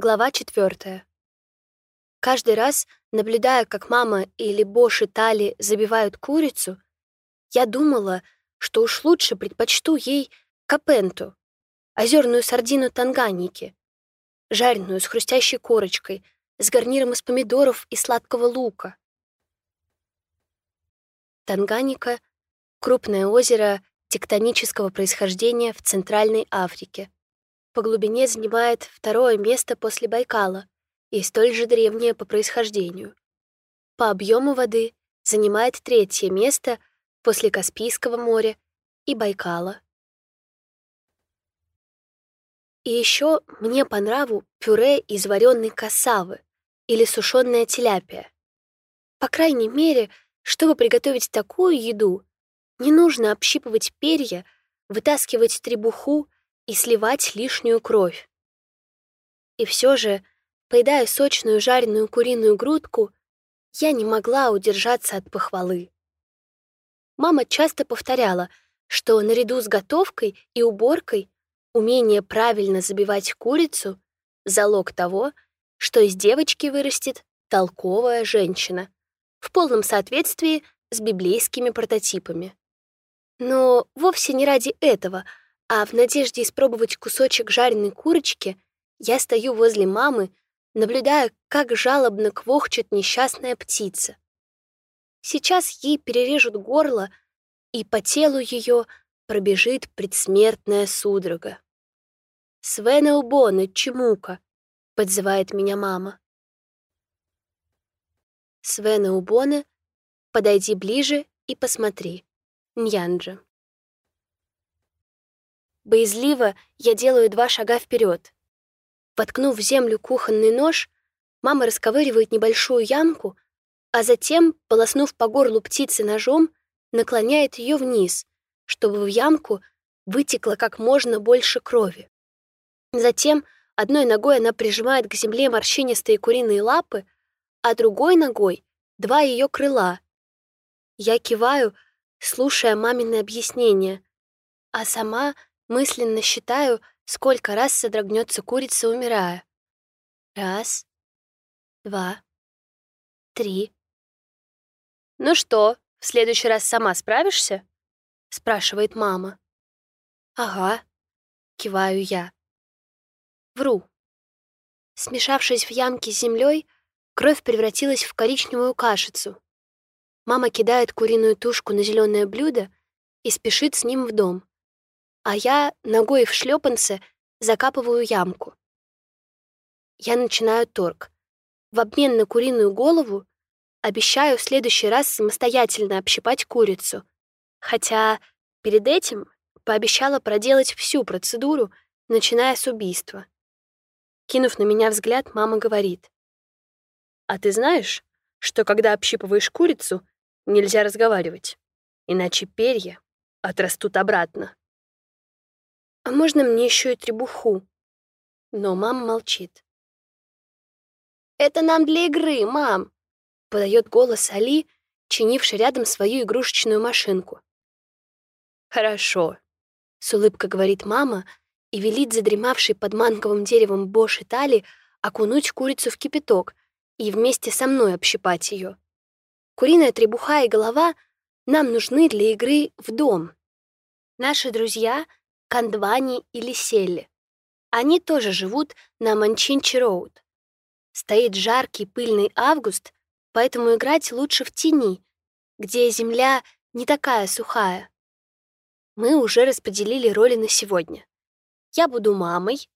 Глава четвертая. Каждый раз, наблюдая, как мама или Бош и Тали забивают курицу, я думала, что уж лучше предпочту ей капенту, озерную сардину танганики, жареную с хрустящей корочкой, с гарниром из помидоров и сладкого лука. Танганика — крупное озеро тектонического происхождения в Центральной Африке. По глубине занимает второе место после Байкала и столь же древнее по происхождению. По объему воды занимает третье место после Каспийского моря и Байкала. И еще мне по нраву пюре из вареной кассавы или сушеная теляпия. По крайней мере, чтобы приготовить такую еду, не нужно общипывать перья, вытаскивать требуху и сливать лишнюю кровь. И все же, поедая сочную жареную куриную грудку, я не могла удержаться от похвалы. Мама часто повторяла, что наряду с готовкой и уборкой умение правильно забивать курицу — залог того, что из девочки вырастет толковая женщина в полном соответствии с библейскими прототипами. Но вовсе не ради этого, а в надежде испробовать кусочек жареной курочки, я стою возле мамы, наблюдая, как жалобно квохчет несчастная птица. Сейчас ей перережут горло, и по телу ее пробежит предсмертная судорога. «Свена Убона, Чемука!» — подзывает меня мама. Свена Убона, подойди ближе и посмотри. Ньянджа. Боязливо я делаю два шага вперед. Воткнув в землю кухонный нож, мама расковыривает небольшую ямку, а затем, полоснув по горлу птицы ножом, наклоняет ее вниз, чтобы в ямку вытекло как можно больше крови. Затем одной ногой она прижимает к земле морщинистые куриные лапы, а другой ногой — два ее крыла. Я киваю, слушая мамины объяснения, а сама мысленно считаю, сколько раз содрогнется курица, умирая. Раз, два, три. «Ну что, в следующий раз сама справишься?» — спрашивает мама. «Ага», — киваю я. Вру. Смешавшись в ямке с землей, кровь превратилась в коричневую кашицу. Мама кидает куриную тушку на зеленое блюдо и спешит с ним в дом. А я ногой в шлепанце закапываю ямку. Я начинаю торг. В обмен на куриную голову обещаю в следующий раз самостоятельно общипать курицу. Хотя перед этим пообещала проделать всю процедуру, начиная с убийства. Кинув на меня взгляд, мама говорит. «А ты знаешь, что когда общипываешь курицу, нельзя разговаривать, иначе перья отрастут обратно. А можно мне еще и требуху? Но мама молчит. «Это нам для игры, мам!» — подает голос Али, чинивший рядом свою игрушечную машинку. «Хорошо», — с улыбкой говорит мама и велит задремавший под манговым деревом Бош и Тали окунуть курицу в кипяток и вместе со мной общипать ее. Куриная требуха и голова нам нужны для игры в дом. Наши друзья — Кандвани или Селли. Они тоже живут на Манчинчи-Роуд. Стоит жаркий пыльный август, поэтому играть лучше в тени, где земля не такая сухая. Мы уже распределили роли на сегодня. Я буду мамой,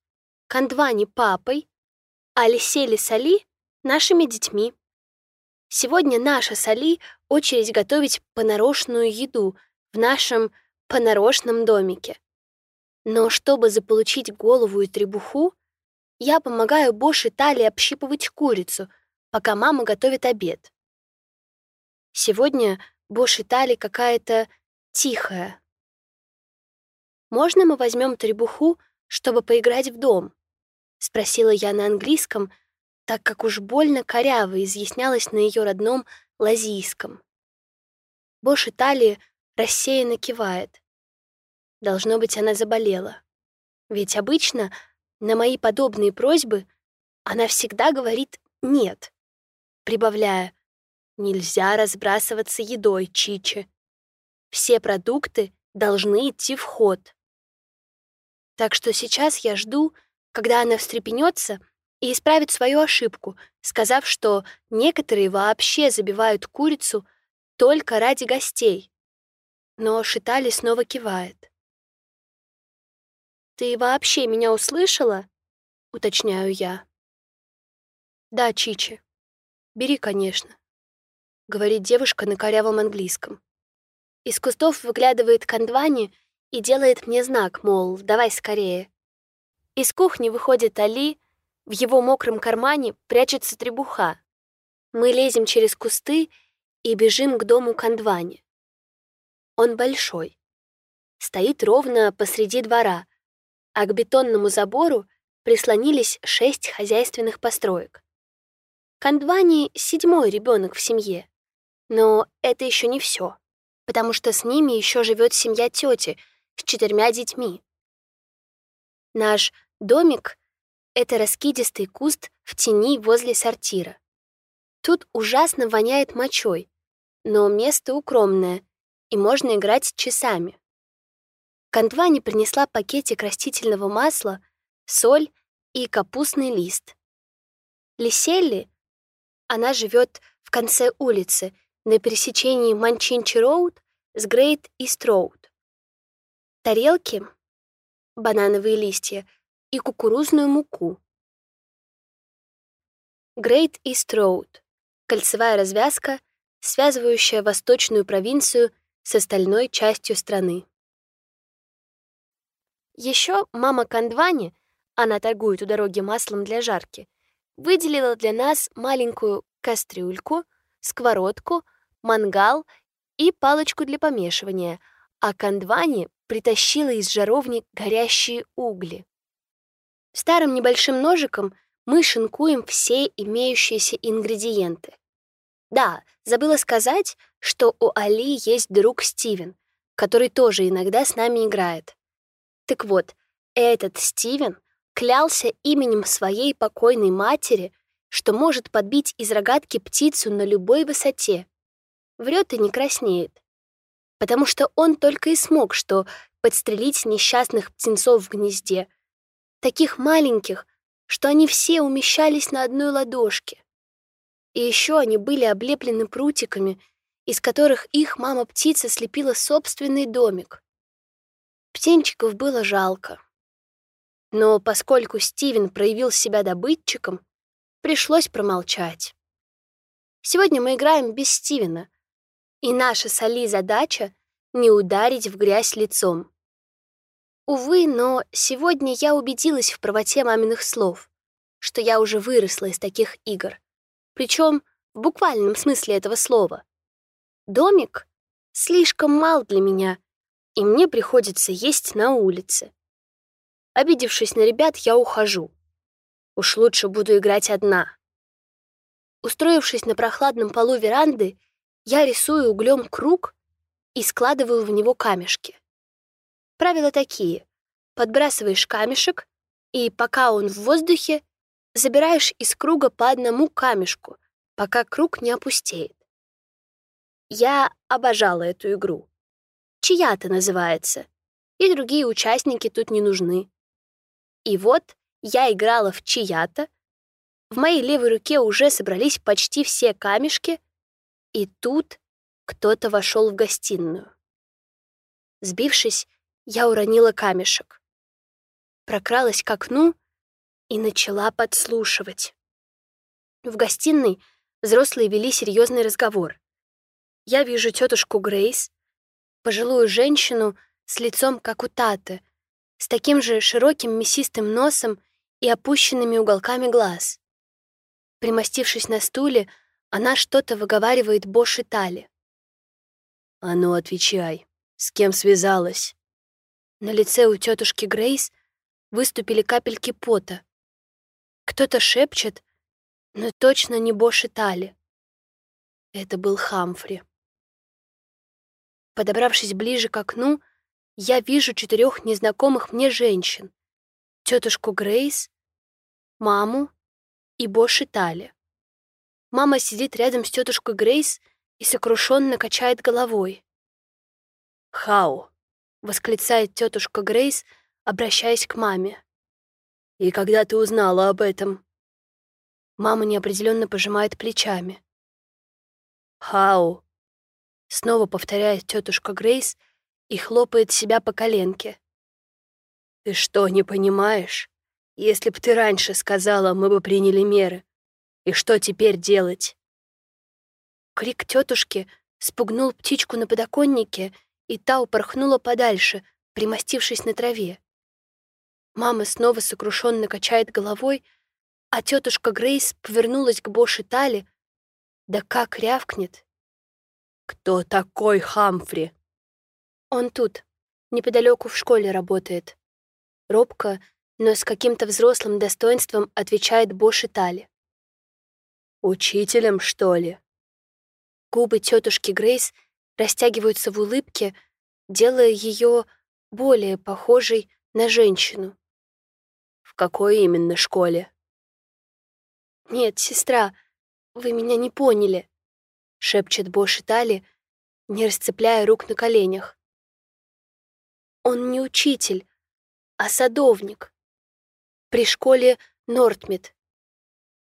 Кандвани — папой, а Лисели с Али — нашими детьми. Сегодня наша соли очередь готовить понарошную еду в нашем понарошном домике. Но чтобы заполучить голову и требуху, я помогаю Бош и Тали общипывать курицу, пока мама готовит обед. Сегодня Бош и Тали какая-то тихая. «Можно мы возьмем требуху, чтобы поиграть в дом?» — спросила я на английском, так как уж больно коряво изъяснялась на ее родном лазийском. Бош Италии рассеянно кивает. Должно быть, она заболела. Ведь обычно на мои подобные просьбы она всегда говорит «нет», прибавляя «нельзя разбрасываться едой, Чичи. Все продукты должны идти в ход». Так что сейчас я жду, когда она встрепенется и исправит свою ошибку, сказав, что некоторые вообще забивают курицу только ради гостей. Но Шитали снова кивает. «Ты вообще меня услышала?» — уточняю я. «Да, Чичи. Бери, конечно», — говорит девушка на корявом английском. Из кустов выглядывает Кандвани и делает мне знак, мол, давай скорее. Из кухни выходит Али, в его мокром кармане прячется требуха. Мы лезем через кусты и бежим к дому Кандвани. Он большой. Стоит ровно посреди двора, а к бетонному забору прислонились шесть хозяйственных построек. Кандвани — седьмой ребенок в семье. Но это еще не все, потому что с ними еще живет семья тети с четырьмя детьми. Наш домик — это раскидистый куст в тени возле сортира. Тут ужасно воняет мочой, но место укромное, и можно играть часами. Кандвани принесла пакетик растительного масла, соль и капустный лист. Лиселли она живет в конце улицы, на пересечении Манчинчи-Роуд с Грейт и Строуд. Тарелки, банановые листья и кукурузную муку. Грейт и Строуд — кольцевая развязка, связывающая восточную провинцию с остальной частью страны. Еще мама Кандвани, она торгует у дороги маслом для жарки, выделила для нас маленькую кастрюльку, сковородку, мангал и палочку для помешивания, а Кандвани притащила из жаровни горящие угли. Старым небольшим ножиком мы шинкуем все имеющиеся ингредиенты. Да, забыла сказать, что у Али есть друг Стивен, который тоже иногда с нами играет. Так вот, этот Стивен клялся именем своей покойной матери, что может подбить из рогатки птицу на любой высоте. Врет и не краснеет. Потому что он только и смог, что подстрелить несчастных птенцов в гнезде. Таких маленьких, что они все умещались на одной ладошке. И еще они были облеплены прутиками, из которых их мама-птица слепила собственный домик. Птенчиков было жалко. Но поскольку Стивен проявил себя добытчиком, пришлось промолчать. Сегодня мы играем без Стивена, и наша с Али задача — не ударить в грязь лицом. Увы, но сегодня я убедилась в правоте маминых слов, что я уже выросла из таких игр. Причем в буквальном смысле этого слова. Домик слишком мал для меня, и мне приходится есть на улице. Обидевшись на ребят, я ухожу. Уж лучше буду играть одна. Устроившись на прохладном полу веранды, я рисую углем круг и складываю в него камешки. Правила такие. Подбрасываешь камешек, и пока он в воздухе, забираешь из круга по одному камешку, пока круг не опустеет. Я обожала эту игру. Чья-то называется, и другие участники тут не нужны. И вот я играла в чья-то, в моей левой руке уже собрались почти все камешки, и тут кто-то вошел в гостиную. Сбившись, я уронила камешек. Прокралась к окну и начала подслушивать. В гостиной взрослые вели серьезный разговор. Я вижу тетушку Грейс, пожилую женщину с лицом, как у Таты, с таким же широким мясистым носом и опущенными уголками глаз. Примостившись на стуле, она что-то выговаривает Бош Тали. «А ну, отвечай, с кем связалась?» На лице у тетушки Грейс выступили капельки пота. Кто-то шепчет, но точно не Бош Тали. Это был Хамфри. Подобравшись ближе к окну, я вижу четырех незнакомых мне женщин. Тетушку Грейс, маму и Боши Тали. Мама сидит рядом с тетушкой Грейс и сокрушенно качает головой. «Хау!» — восклицает тетушка Грейс, обращаясь к маме. «И когда ты узнала об этом?» Мама неопределенно пожимает плечами. «Хау!» — снова повторяет тетушка Грейс и хлопает себя по коленке. «Ты что, не понимаешь? Если б ты раньше сказала, мы бы приняли меры. И что теперь делать?» Крик тетушки спугнул птичку на подоконнике, и та упорхнула подальше, примостившись на траве. Мама снова сокрушенно качает головой, а тетушка Грейс повернулась к Боши Тали. Да как рявкнет! «Кто такой Хамфри?» «Он тут, неподалеку в школе работает». Робко, но с каким-то взрослым достоинством отвечает Боши Тали. «Учителем, что ли?» Губы тетушки Грейс растягиваются в улыбке, делая ее более похожей на женщину. «В какой именно школе?» «Нет, сестра, вы меня не поняли», — шепчет Бош Тали, не расцепляя рук на коленях. «Он не учитель, а садовник. При школе Нортмит».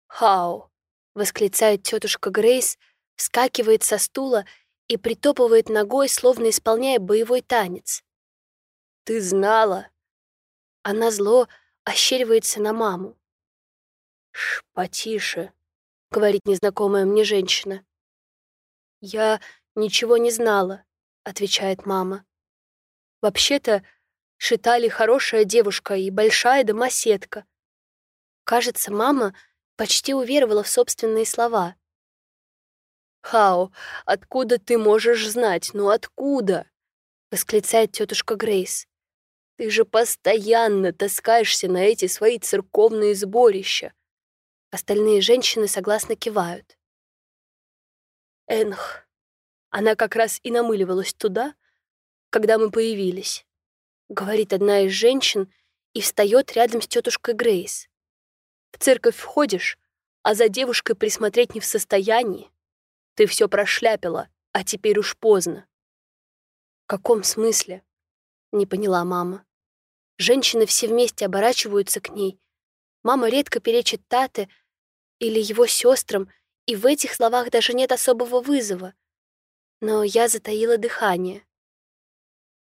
«Хау!» — восклицает тетушка Грейс, вскакивает со стула и притопывает ногой, словно исполняя боевой танец. «Ты знала?» Она зло ощеривается на маму. «Ш, потише», — говорит незнакомая мне женщина. «Я ничего не знала», — отвечает мама. «Вообще-то, Шитали хорошая девушка и большая домоседка». Кажется, мама почти уверовала в собственные слова. «Хао, откуда ты можешь знать? Ну откуда?» — восклицает тетушка Грейс. «Ты же постоянно таскаешься на эти свои церковные сборища. Остальные женщины согласно кивают. Энх. Она как раз и намыливалась туда, когда мы появились, говорит одна из женщин и встает рядом с тетушкой Грейс. В церковь входишь, а за девушкой присмотреть не в состоянии. Ты все прошляпила, а теперь уж поздно. В каком смысле? Не поняла мама. Женщины все вместе оборачиваются к ней. Мама редко перечит Тате, или его сестрам, и в этих словах даже нет особого вызова. Но я затаила дыхание.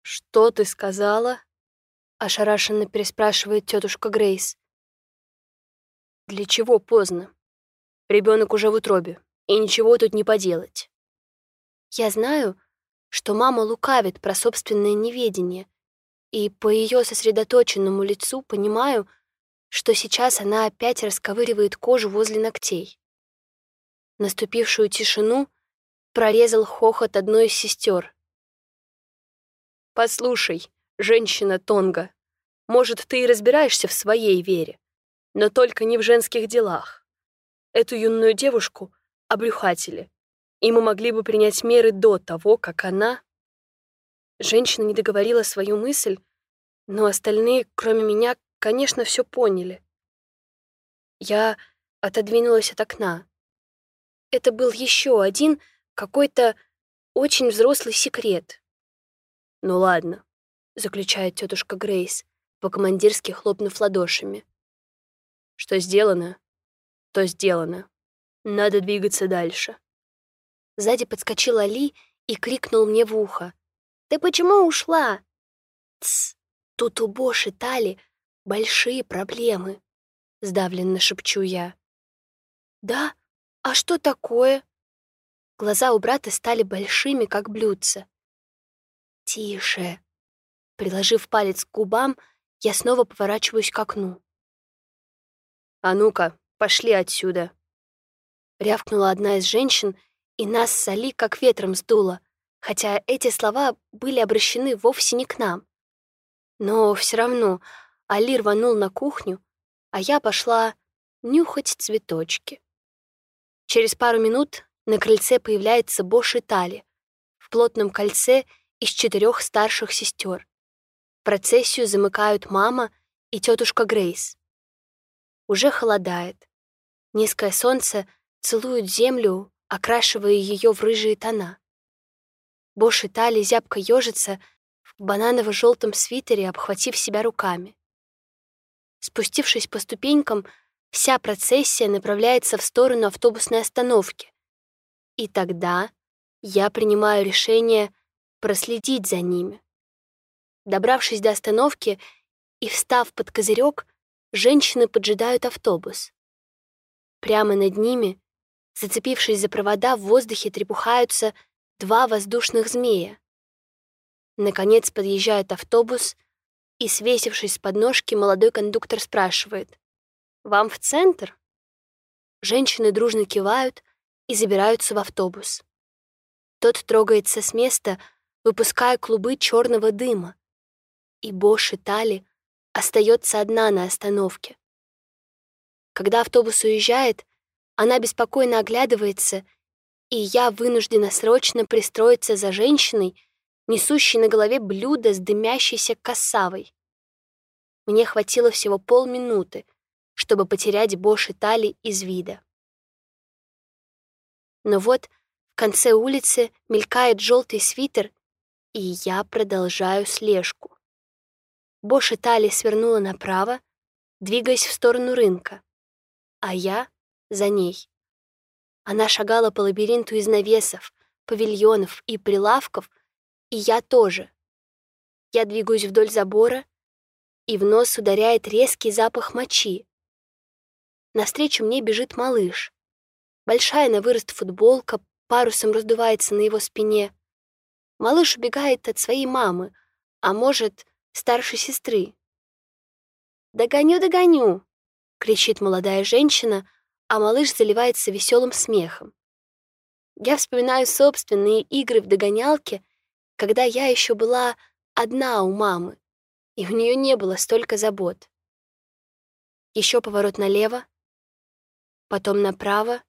«Что ты сказала?» — ошарашенно переспрашивает тетушка Грейс. «Для чего поздно? Ребенок уже в утробе, и ничего тут не поделать». Я знаю, что мама лукавит про собственное неведение, и по ее сосредоточенному лицу понимаю, что сейчас она опять расковыривает кожу возле ногтей. Наступившую тишину прорезал хохот одной из сестер. «Послушай, женщина Тонга, может, ты и разбираешься в своей вере, но только не в женских делах. Эту юную девушку обрюхатили, и мы могли бы принять меры до того, как она...» Женщина не договорила свою мысль, но остальные, кроме меня, конечно, все поняли. Я отодвинулась от окна. Это был еще один какой-то очень взрослый секрет. «Ну ладно», — заключает тетушка Грейс, по-командирски хлопнув ладошами. «Что сделано, то сделано. Надо двигаться дальше». Сзади подскочил Али и крикнул мне в ухо. «Ты почему ушла?» «Тсс, тут у Боши Тали большие проблемы», — сдавленно шепчу я. «Да? А что такое?» Глаза у брата стали большими, как блюдца. «Тише!» Приложив палец к губам, я снова поворачиваюсь к окну. «А ну-ка, пошли отсюда!» Рявкнула одна из женщин, и нас с Али как ветром сдуло, хотя эти слова были обращены вовсе не к нам. Но все равно Али рванул на кухню, а я пошла нюхать цветочки. Через пару минут на крыльце появляется Бош и Тали в плотном кольце из четырех старших сестер. Процессию замыкают мама и тетушка Грейс. Уже холодает. Низкое солнце целует землю, окрашивая ее в рыжие тона. Бош и Тали зябко ежится в бананово-желтом свитере, обхватив себя руками. Спустившись по ступенькам, вся процессия направляется в сторону автобусной остановки. И тогда я принимаю решение проследить за ними. Добравшись до остановки и встав под козырек, женщины поджидают автобус. Прямо над ними, зацепившись за провода, в воздухе трепухаются два воздушных змея. Наконец подъезжает автобус, и, свесившись с подножки, молодой кондуктор спрашивает. «Вам в центр?» Женщины дружно кивают и забираются в автобус. Тот трогается с места, выпуская клубы черного дыма. И Бош и Тали остается одна на остановке. Когда автобус уезжает, она беспокойно оглядывается, и я вынуждена срочно пристроиться за женщиной, несущей на голове блюдо с дымящейся кассавой. Мне хватило всего полминуты, чтобы потерять Бош Тали из вида. Но вот в конце улицы мелькает желтый свитер, и я продолжаю слежку. Бош Тали свернула направо, двигаясь в сторону рынка а я за ней. Она шагала по лабиринту из навесов, павильонов и прилавков, и я тоже. Я двигаюсь вдоль забора, и в нос ударяет резкий запах мочи. Навстречу мне бежит малыш. Большая на вырост футболка парусом раздувается на его спине. Малыш убегает от своей мамы, а может, старшей сестры. «Догоню, догоню!» кричит молодая женщина, а малыш заливается веселым смехом. Я вспоминаю собственные игры в догонялке, когда я еще была одна у мамы, и у нее не было столько забот. Еще поворот налево, потом направо,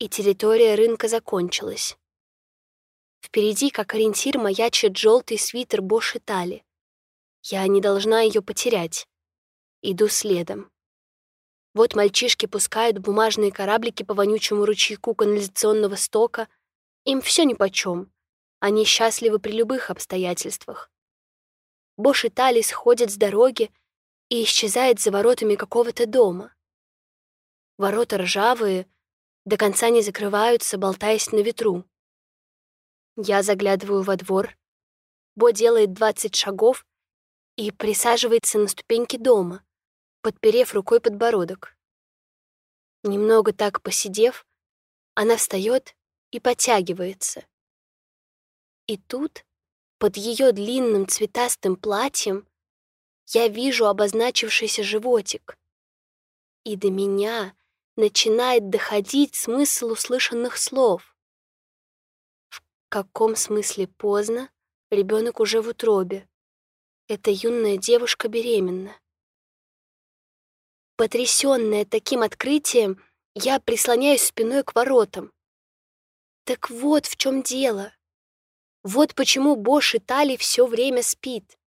и территория рынка закончилась. Впереди, как ориентир, маячит желтый свитер Бош Тали. Я не должна ее потерять. Иду следом. Вот мальчишки пускают бумажные кораблики по вонючему ручейку канализационного стока. Им все нипочем. Они счастливы при любых обстоятельствах. Бош и Тали сходят с дороги и исчезает за воротами какого-то дома. Ворота ржавые, до конца не закрываются, болтаясь на ветру. Я заглядываю во двор. Бо делает двадцать шагов и присаживается на ступеньки дома подперев рукой подбородок. Немного так посидев, она встает и подтягивается. И тут, под ее длинным цветастым платьем, я вижу обозначившийся животик. И до меня начинает доходить смысл услышанных слов. В каком смысле поздно ребенок уже в утробе? Эта юная девушка беременна. Потрясённая таким открытием, я прислоняюсь спиной к воротам. Так вот в чем дело. Вот почему Бош и Тали все время спит.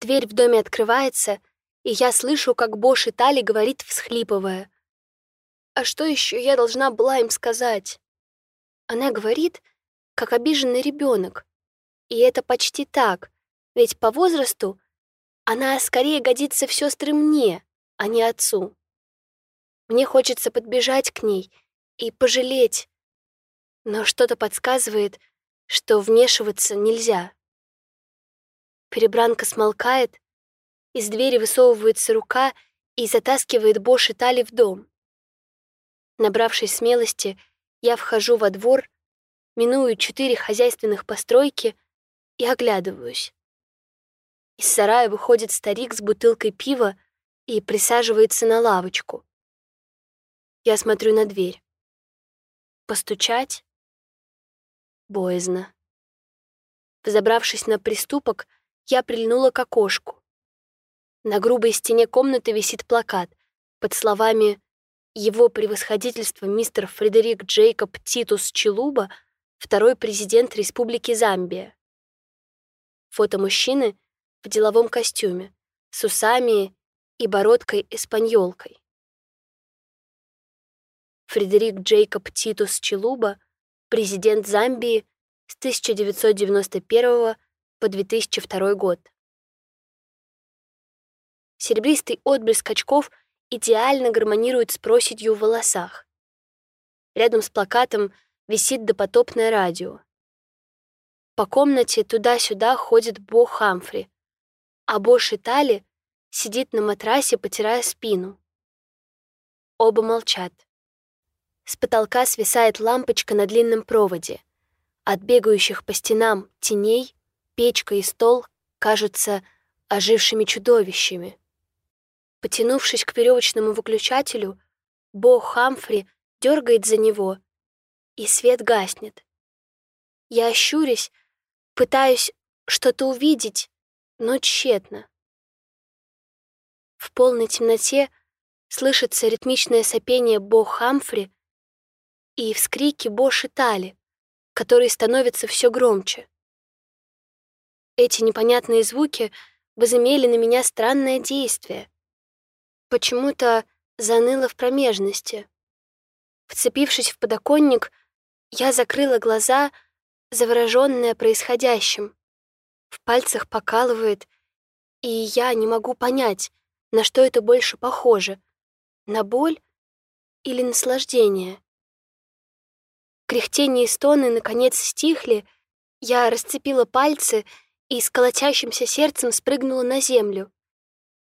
Дверь в доме открывается, и я слышу, как Бош и Тали говорит, всхлипывая. А что еще я должна была им сказать? Она говорит, как обиженный ребенок. И это почти так, ведь по возрасту она скорее годится в сестры мне, а не отцу. Мне хочется подбежать к ней и пожалеть, но что-то подсказывает, что вмешиваться нельзя. Перебранка смолкает, из двери высовывается рука и затаскивает Бош и Тали в дом. Набравшись смелости, я вхожу во двор, миную четыре хозяйственных постройки и оглядываюсь. Из сарая выходит старик с бутылкой пива и присаживается на лавочку. Я смотрю на дверь. Постучать? Боязно. Взобравшись на приступок, я прильнула к окошку. На грубой стене комнаты висит плакат под словами «Его превосходительство мистер Фредерик Джейкоб Титус Челуба, второй президент Республики Замбия». Фото мужчины в деловом костюме, с усами и бородкой-эспаньолкой. Фредерик Джейкоб Титус Челуба, президент Замбии с 1991 по 2002 год. Серебристый отблеск очков идеально гармонирует с проседью в волосах. Рядом с плакатом висит допотопное радио. По комнате туда-сюда ходит Бо Хамфри, а Бо Шитали сидит на матрасе, потирая спину. Оба молчат. С потолка свисает лампочка на длинном проводе. От бегающих по стенам теней печка и стол кажутся ожившими чудовищами. Потянувшись к веревочному выключателю, Бо Хамфри дергает за него, и свет гаснет. Я ощурюсь, пытаюсь что-то увидеть, но тщетно. В полной темноте слышится ритмичное сопение Бо Хамфри и вскрики Бо Шитали, которые становятся все громче. Эти непонятные звуки возымели на меня странное действие. Почему-то заныло в промежности. Вцепившись в подоконник, я закрыла глаза, завороженная происходящим. В пальцах покалывает, и я не могу понять, на что это больше похоже — на боль или наслаждение. Кряхтение и стоны наконец стихли, я расцепила пальцы и с колотящимся сердцем спрыгнула на землю.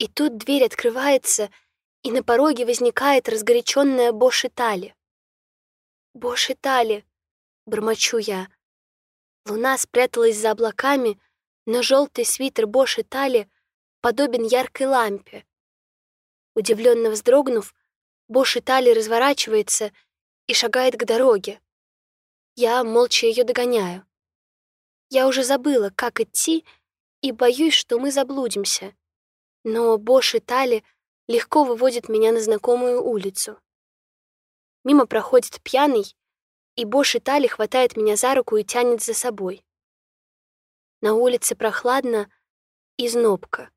И тут дверь открывается, и на пороге возникает разгоряченная Боши Тали. «Боши Тали!» — бормочу я. Луна спряталась за облаками, но желтый свитер Боши Тали подобен яркой лампе. Удивленно вздрогнув, Боши Тали разворачивается и шагает к дороге. Я молча ее догоняю. Я уже забыла, как идти, и боюсь, что мы заблудимся. Но Бош и Тали легко выводит меня на знакомую улицу. Мимо проходит пьяный, и Бош и Тали хватает меня за руку и тянет за собой. На улице прохладно и знобко.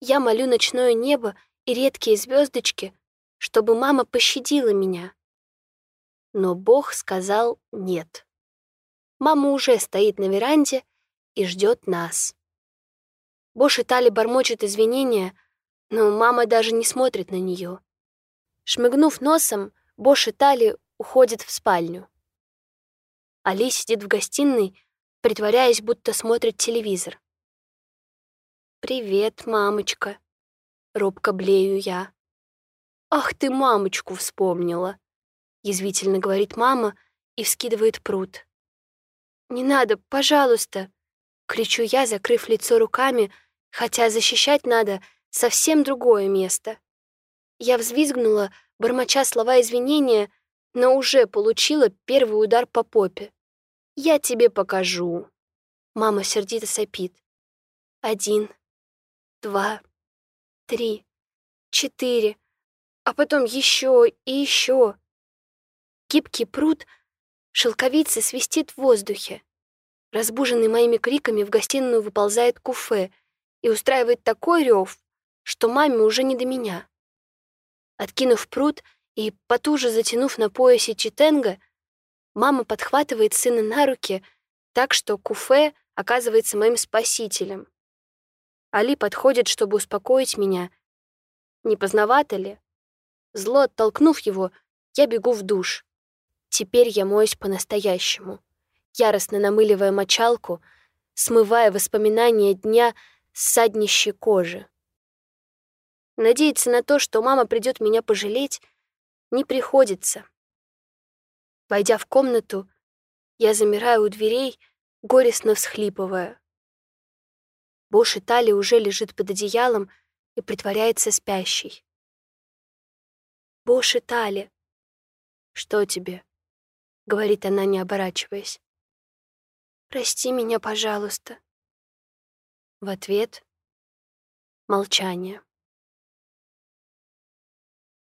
Я молю ночное небо и редкие звездочки, чтобы мама пощадила меня. Но Бог сказал «нет». Мама уже стоит на веранде и ждет нас. Бош и Тали бормочет извинения, но мама даже не смотрит на нее. Шмыгнув носом, Бош и Тали уходит в спальню. Али сидит в гостиной, притворяясь, будто смотрит телевизор. «Привет, мамочка», — робко блею я. «Ах ты мамочку вспомнила!» — язвительно говорит мама и вскидывает пруд. «Не надо, пожалуйста!» — кричу я, закрыв лицо руками, хотя защищать надо совсем другое место. Я взвизгнула, бормоча слова извинения, но уже получила первый удар по попе. «Я тебе покажу!» Мама сердито сопит. Один, два, три, четыре, а потом еще и еще. Гибкий пруд шелковицы свистит в воздухе. Разбуженный моими криками в гостиную выползает куфе и устраивает такой рев, что маме уже не до меня. Откинув пруд и потуже затянув на поясе читенга, мама подхватывает сына на руки так, что куфе оказывается моим спасителем. Али подходит, чтобы успокоить меня. Не поздновато ли? Зло оттолкнув его, я бегу в душ. Теперь я моюсь по-настоящему, яростно намыливая мочалку, смывая воспоминания дня с саднищей кожи. Надеяться на то, что мама придет меня пожалеть, не приходится. Войдя в комнату, я замираю у дверей, горестно всхлипывая. Бош Итали уже лежит под одеялом и притворяется спящей. Бош Итали, что тебе? — говорит она, не оборачиваясь. «Прости меня, пожалуйста». В ответ — молчание.